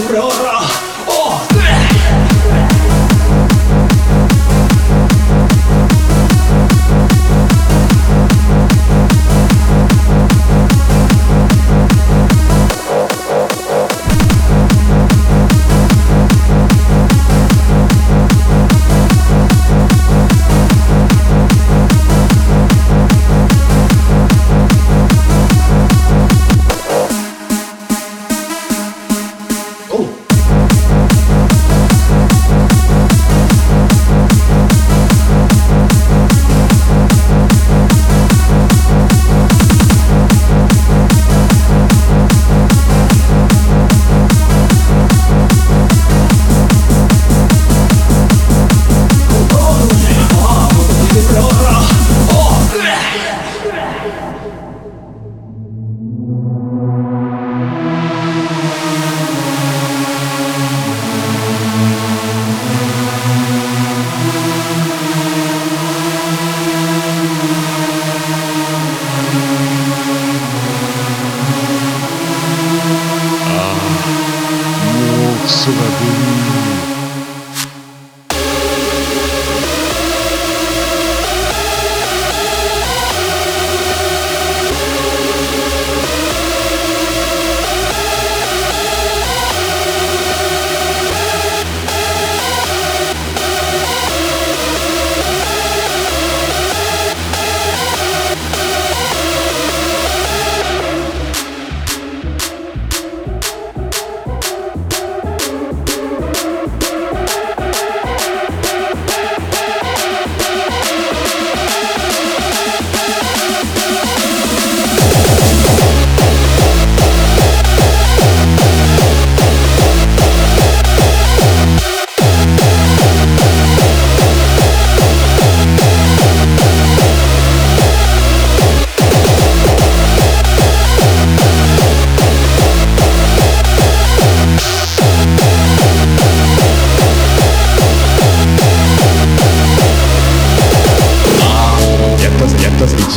你别傻了。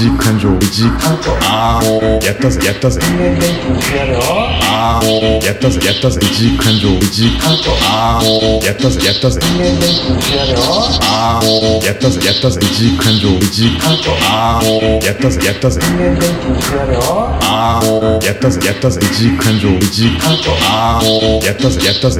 じあーやったぜやったぜ。人間元気にしてやるよあーやったぜやったぜ。じ感情じあーやったぜやったぜ。人間元気にしてやるよあーやったぜやったぜ。じ感情じあーやったぜやったぜ。人間元気にしてやるよあーやったぜやったぜ。じ感情じあーやったぜやったぜ。